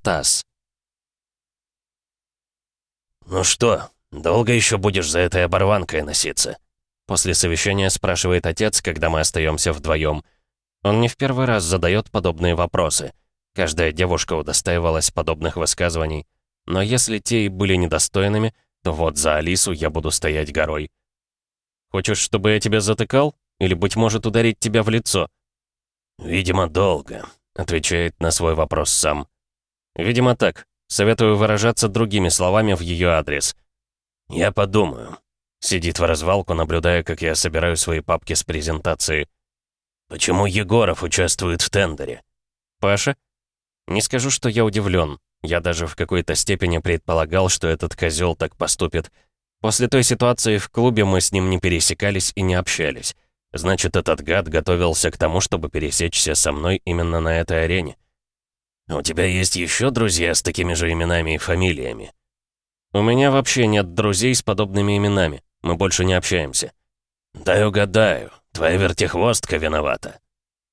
Стас. «Ну что, долго еще будешь за этой оборванкой носиться?» После совещания спрашивает отец, когда мы остаемся вдвоем. Он не в первый раз задает подобные вопросы. Каждая девушка удостаивалась подобных высказываний. Но если те и были недостойными, то вот за Алису я буду стоять горой. «Хочешь, чтобы я тебя затыкал? Или, быть может, ударить тебя в лицо?» «Видимо, долго», — отвечает на свой вопрос сам. «Видимо, так. Советую выражаться другими словами в ее адрес». «Я подумаю». Сидит в развалку, наблюдая, как я собираю свои папки с презентацией. «Почему Егоров участвует в тендере?» «Паша?» «Не скажу, что я удивлен. Я даже в какой-то степени предполагал, что этот козел так поступит. После той ситуации в клубе мы с ним не пересекались и не общались. Значит, этот гад готовился к тому, чтобы пересечься со мной именно на этой арене. «У тебя есть еще друзья с такими же именами и фамилиями?» «У меня вообще нет друзей с подобными именами. Мы больше не общаемся». «Дай угадаю. Твоя вертихвостка виновата».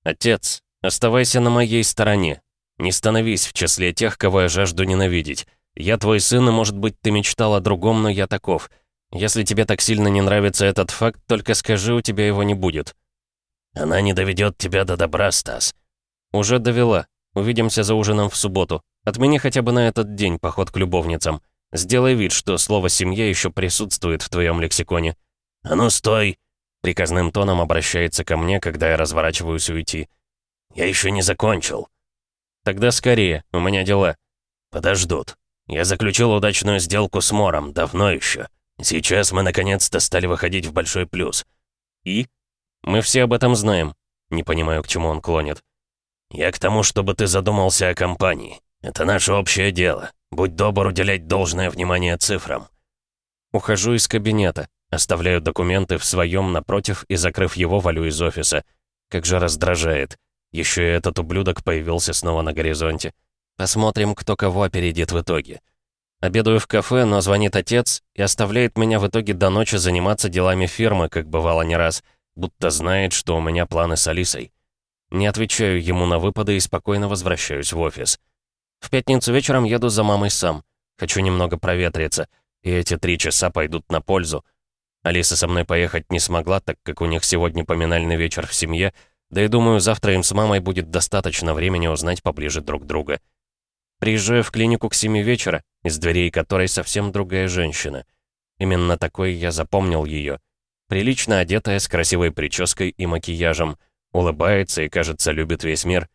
«Отец, оставайся на моей стороне. Не становись в числе тех, кого я жажду ненавидеть. Я твой сын, и, может быть, ты мечтал о другом, но я таков. Если тебе так сильно не нравится этот факт, только скажи, у тебя его не будет». «Она не доведет тебя до добра, Стас». «Уже довела. Увидимся за ужином в субботу. Отмени хотя бы на этот день поход к любовницам. Сделай вид, что слово «семья» еще присутствует в твоем лексиконе». «А ну, стой!» Приказным тоном обращается ко мне, когда я разворачиваюсь уйти. «Я еще не закончил». «Тогда скорее, у меня дела». «Подождут. Я заключил удачную сделку с Мором, давно еще. Сейчас мы наконец-то стали выходить в большой плюс». «И?» «Мы все об этом знаем». Не понимаю, к чему он клонит. «Я к тому, чтобы ты задумался о компании. Это наше общее дело. Будь добр уделять должное внимание цифрам». Ухожу из кабинета, оставляю документы в своем напротив и, закрыв его, валю из офиса. Как же раздражает. Еще и этот ублюдок появился снова на горизонте. Посмотрим, кто кого опередит в итоге. Обедаю в кафе, но звонит отец и оставляет меня в итоге до ночи заниматься делами фирмы, как бывало не раз, будто знает, что у меня планы с Алисой. Не отвечаю ему на выпады и спокойно возвращаюсь в офис. В пятницу вечером еду за мамой сам. Хочу немного проветриться, и эти три часа пойдут на пользу. Алиса со мной поехать не смогла, так как у них сегодня поминальный вечер в семье, да и думаю, завтра им с мамой будет достаточно времени узнать поближе друг друга. Приезжаю в клинику к семи вечера, из дверей которой совсем другая женщина. Именно такой я запомнил ее. Прилично одетая, с красивой прической и макияжем. Улыбается и, кажется, любит весь мир.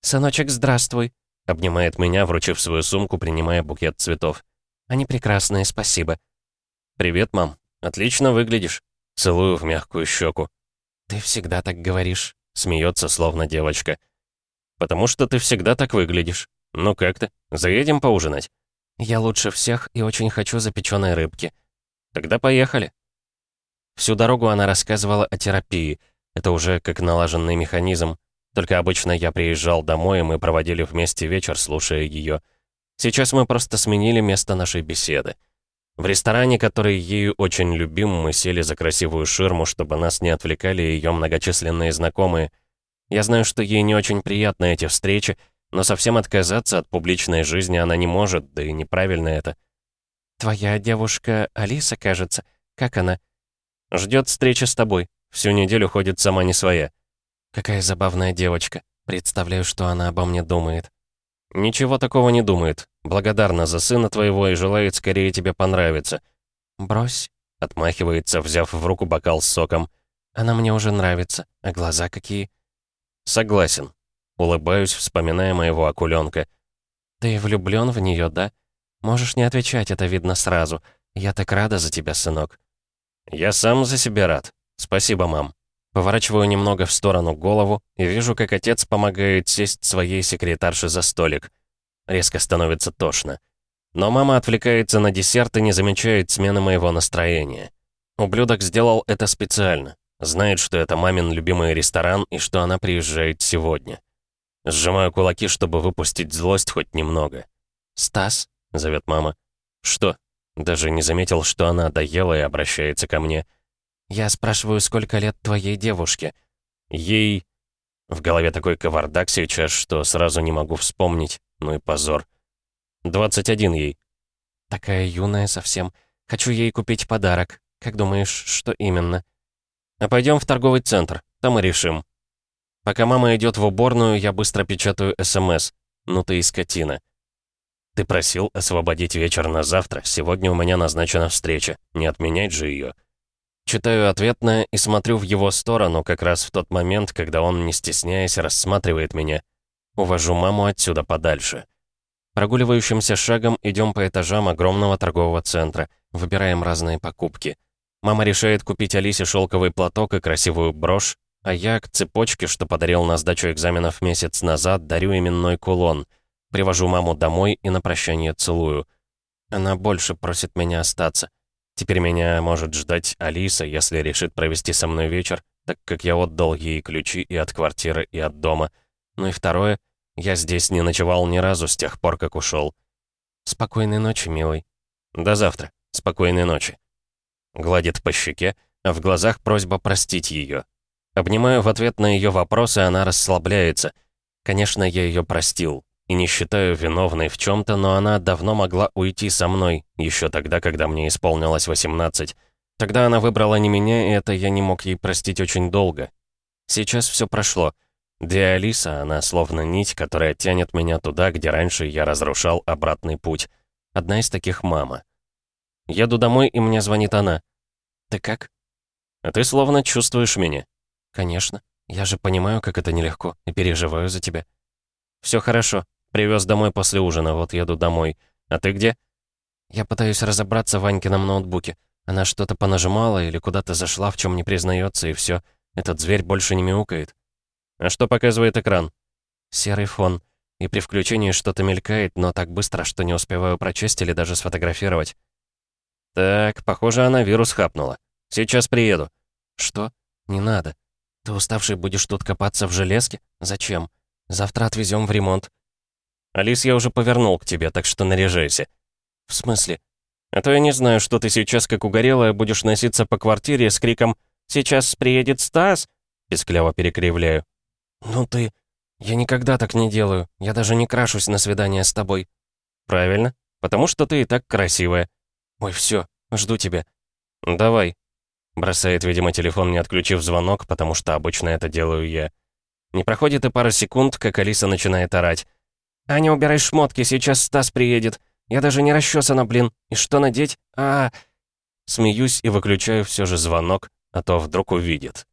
«Сыночек, здравствуй!» Обнимает меня, вручив свою сумку, принимая букет цветов. «Они прекрасные, спасибо». «Привет, мам. Отлично выглядишь». Целую в мягкую щеку. «Ты всегда так говоришь», — смеется, словно девочка. «Потому что ты всегда так выглядишь. Ну как ты? Заедем поужинать?» «Я лучше всех и очень хочу запеченной рыбки». «Тогда поехали». Всю дорогу она рассказывала о терапии. Это уже как налаженный механизм. Только обычно я приезжал домой, и мы проводили вместе вечер, слушая ее. Сейчас мы просто сменили место нашей беседы. В ресторане, который ею очень любим, мы сели за красивую ширму, чтобы нас не отвлекали ее многочисленные знакомые. Я знаю, что ей не очень приятны эти встречи, но совсем отказаться от публичной жизни она не может, да и неправильно это. «Твоя девушка Алиса, кажется. Как она?» «Ждет встречи с тобой. Всю неделю ходит сама не своя». «Какая забавная девочка. Представляю, что она обо мне думает». «Ничего такого не думает. Благодарна за сына твоего и желает скорее тебе понравиться». «Брось», — отмахивается, взяв в руку бокал с соком. «Она мне уже нравится. А глаза какие?» «Согласен». Улыбаюсь, вспоминая моего акуленка. «Ты влюблен в нее, да? Можешь не отвечать, это видно сразу. Я так рада за тебя, сынок». «Я сам за себя рад. Спасибо, мам». Поворачиваю немного в сторону голову и вижу, как отец помогает сесть своей секретарше за столик. Резко становится тошно. Но мама отвлекается на десерт и не замечает смены моего настроения. Ублюдок сделал это специально. Знает, что это мамин любимый ресторан и что она приезжает сегодня. Сжимаю кулаки, чтобы выпустить злость хоть немного. «Стас?» — зовет мама. «Что?» Даже не заметил, что она доела и обращается ко мне. «Я спрашиваю, сколько лет твоей девушке?» «Ей...» В голове такой кавардак сейчас, что сразу не могу вспомнить. Ну и позор. 21 ей. Такая юная совсем. Хочу ей купить подарок. Как думаешь, что именно? А пойдем в торговый центр, там и решим. Пока мама идет в уборную, я быстро печатаю СМС. Ну ты и скотина. Ты просил освободить вечер на завтра. Сегодня у меня назначена встреча. Не отменять же ее. Читаю ответное и смотрю в его сторону как раз в тот момент, когда он, не стесняясь, рассматривает меня. Увожу маму отсюда подальше. Прогуливающимся шагом идем по этажам огромного торгового центра. Выбираем разные покупки. Мама решает купить Алисе шелковый платок и красивую брошь, а я к цепочке, что подарил на сдачу экзаменов месяц назад, дарю именной кулон. Привожу маму домой и на прощание целую. Она больше просит меня остаться. Теперь меня может ждать Алиса, если решит провести со мной вечер, так как я отдал ей ключи и от квартиры, и от дома. Ну и второе, я здесь не ночевал ни разу с тех пор, как ушел. Спокойной ночи, милый. До завтра. Спокойной ночи. Гладит по щеке, а в глазах просьба простить ее. Обнимаю в ответ на ее вопросы, она расслабляется. Конечно, я ее простил и не считаю виновной в чем-то, но она давно могла уйти со мной, еще тогда, когда мне исполнилось 18. Тогда она выбрала не меня, и это я не мог ей простить очень долго. Сейчас все прошло. Для Алиса она словно нить, которая тянет меня туда, где раньше я разрушал обратный путь. Одна из таких мама. Еду домой, и мне звонит она. «Ты как?» «А ты словно чувствуешь меня». «Конечно. Я же понимаю, как это нелегко, и переживаю за тебя». «Все хорошо. Привез домой после ужина, вот еду домой. А ты где?» «Я пытаюсь разобраться в Ванькином ноутбуке. Она что-то понажимала или куда-то зашла, в чем не признается, и все. Этот зверь больше не мяукает». «А что показывает экран?» «Серый фон. И при включении что-то мелькает, но так быстро, что не успеваю прочесть или даже сфотографировать». «Так, похоже, она вирус хапнула. Сейчас приеду». «Что? Не надо. Ты уставший будешь тут копаться в железке? Зачем? Завтра отвезем в ремонт. «Алис, я уже повернул к тебе, так что наряжайся». «В смысле?» «А то я не знаю, что ты сейчас, как угорелая, будешь носиться по квартире с криком «Сейчас приедет Стас!» Пискляво перекривляю. «Ну ты...» «Я никогда так не делаю. Я даже не крашусь на свидание с тобой». «Правильно. Потому что ты и так красивая». «Ой, все, жду тебя». «Давай». Бросает, видимо, телефон, не отключив звонок, потому что обычно это делаю я. Не проходит и пара секунд, как Алиса начинает орать. «Аня, убирай шмотки, сейчас Стас приедет. Я даже не расчесана, блин. И что надеть? а, -а, -а. Смеюсь и выключаю все же звонок, а то вдруг увидит.